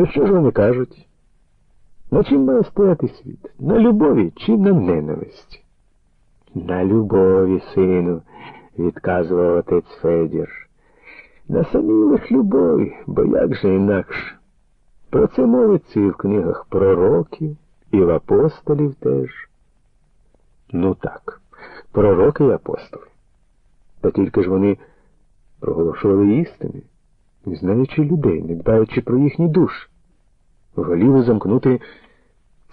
То що ж вони кажуть? На чим має стояти світ? На любові чи на ненависті? На любові, сину, відказував отець Федір. На самій лиш любові, бо як же інакше? Про це мовиться і в книгах пророків, і в апостолів теж. Ну так, пророки і апостоли. Та тільки ж вони проголошували істини, не знаючи людей, не дбаючи про їхні душі. Воліли замкнути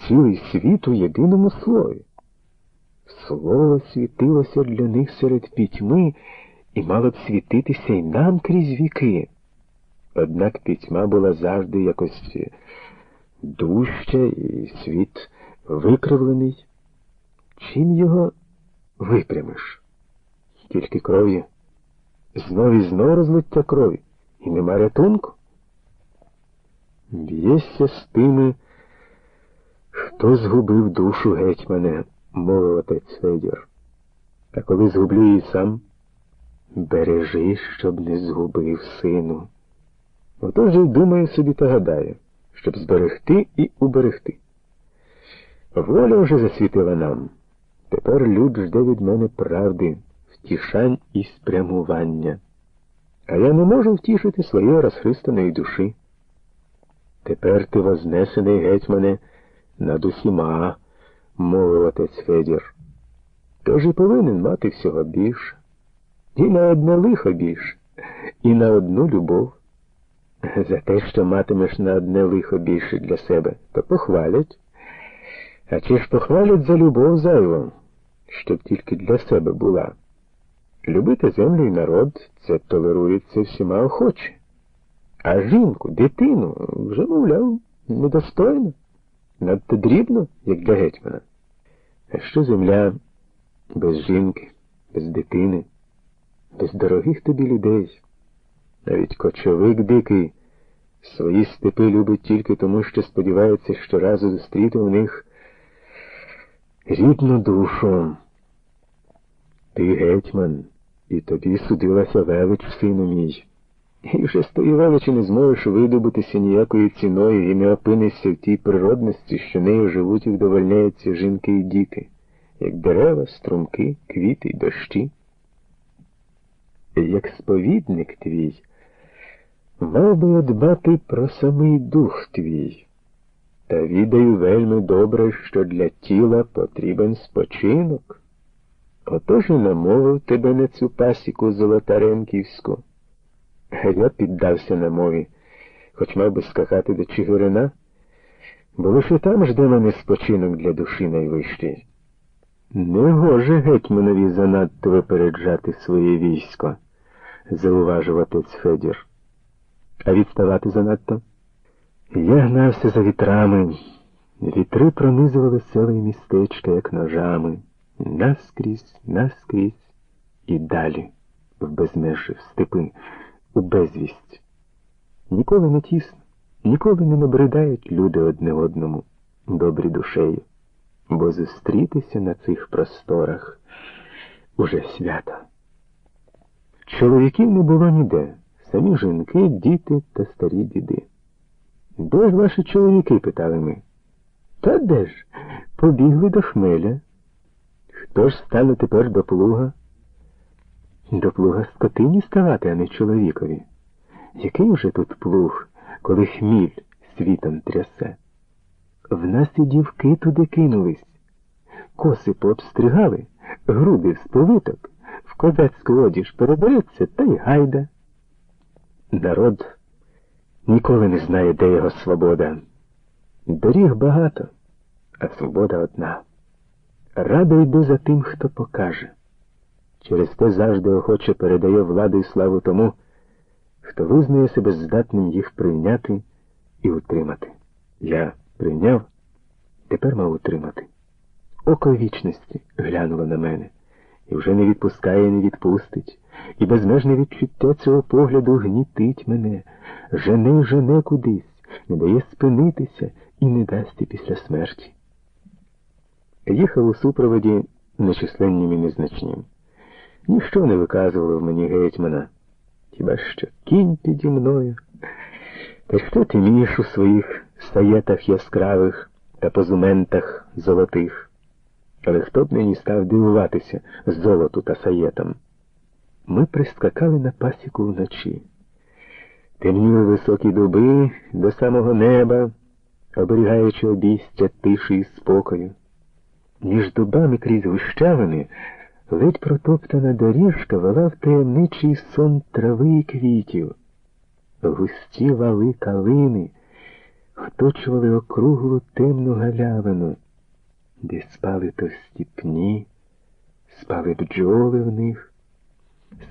цілий світ у єдиному слові. Слово світилося для них серед пітьми і мало б світитися й нам крізь віки. Однак пітьма була завжди якось дужча і світ викривлений. Чим його випрямиш? Тільки кров'ю. Знов і знов розлиття крові, і нема рятунку. Б'єшся з тими, хто згубив душу гетьмане, мовив отець Федір. А коли згублю її сам, бережи, щоб не згубив сину. Отож і думаю собі та гадаю, щоб зберегти і уберегти. Воля вже засвітила нам. Тепер люд жде від мене правди, втішань і спрямування. А я не можу втішити своєї розхристаної душі. Тепер ти вознесений гетьмане над усіма, мовив отець Федір. Тож і повинен мати всього більше, і на одне лихо більше, і на одну любов. За те, що матимеш на одне лихо більше для себе, то похвалять. А чи ж похвалять за любов зайву, щоб тільки для себе була? Любити землю і народ це толерується всіма охоче. А жінку, дитину вже, мовляв, недостойно, надто дрібно, як для гетьмана. А що земля без жінки, без дитини, без дорогих тобі людей? Навіть кочовик дикий свої степи любить тільки тому, що сподівається щоразу зустріти у них рідну душу. Ти гетьман, і тобі судилася велич, сину мій. І вже тої величі не зможеш видобутися ніякою ціною і не опинишся в тій природності, що нею живуть і вдовольняються жінки і діти, як дерева, струмки, квіти й дощі. Як сповідник твій, мав би дбати про самий дух твій, та відаю вельми добре, що для тіла потрібен спочинок. Отож і намовив тебе на цю пасіку золотаренківську. Я піддався намові, хоч мав би скакати до Чигирина, бо лише там жде мене спочинок для душі найвищий. Не гоже гетьманові занадто випереджати своє військо, зауважив отець Федір. А відставати занадто? Я гнався за вітрами. Вітри пронизували села і містечка, як ножами, наскрізь, наскрізь і далі, в безмежі, степи, у безвість. Ніколи не тісно, ніколи не набридають люди одне одному, добрі душею, бо зустрітися на цих просторах уже свято. Чоловіків не було ніде самі жінки, діти та старі діди. Де ж ваші чоловіки? питали ми. Та де ж? Побігли до хмеля. Хто ж стане тепер до плуга? До плуга скотині ставати, а не чоловікові. Який вже тут плуг, коли хміль світом трясе? В нас і дівки туди кинулись. Коси пообстригали, груди в сповиток, в козацьку одіж перебереться та й гайда. Народ ніколи не знає, де його свобода. Доріг багато, а свобода одна. Радо йду за тим, хто покаже. Через те завжди охоче передає владу і славу тому, хто визнає себе здатним їх прийняти і утримати. Я прийняв, тепер мав утримати. Око вічності глянуло на мене і вже не відпускає, і не відпустить, і безмежне відчуття цього погляду гнітить мене, жене жене кудись, не дає спинитися і не дасть після смерті. Їхав у супроводі нечисленнім і незначнім. Ніщо не виказувало в мені гетьмана, хіба що кінь піді мною. Та що ти мієш у своїх саєтах яскравих та позументах золотих? Але хто б нині став дивуватися золоту та саєтам? Ми прискакали на пасіку вночі. Темніли високі дуби до самого неба, оберігаючи обійстя тиші і спокою. Між дубами крізь гущавини ледь протоптана доріжка вела в таємничий сон трави і квітів. Густі вали калини оточували округлу темну галявину, де спали то стіпні, спали бджоли в них,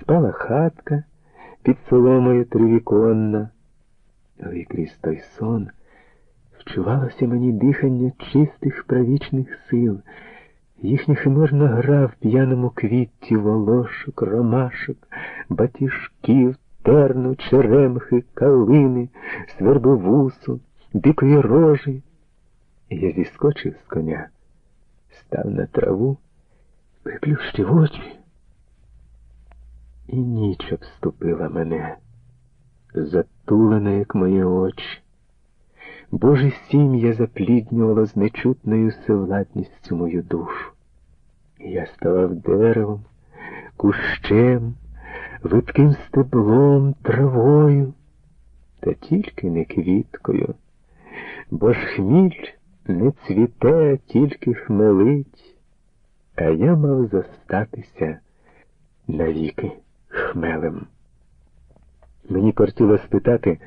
спала хатка під соломою тривіконна, але крізь той сон вчувалося мені дихання чистих правічних сил, їхня химерна гра в п'яному квітті волошок, ромашок, батіжків, терну, черемхи, калини, свербовусу, дикої рожі. Я зіскочив з коня, став на траву, приплющив очі, і ніч обступила мене, затулена, як мої очі. Боже сім'я запліднювало з нечутною всевладністю мою душу. Я ставав деревом, кущем, витким стеблом, травою, та тільки не квіткою, бо ж хміль не цвіте, тільки хмелить, а я мав зостатися навіки хмелем. Мені кортіло спитати,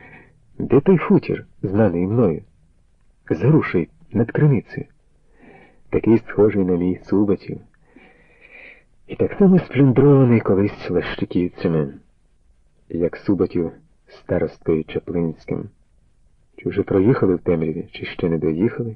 де той хутір, знаний мною? З над криницею. Такий схожий на мій Субатів. І так само сплюндрований колись лещиківцями, як Субатів старосткою Чаплинським. Чи вже проїхали в темряві, чи ще не доїхали?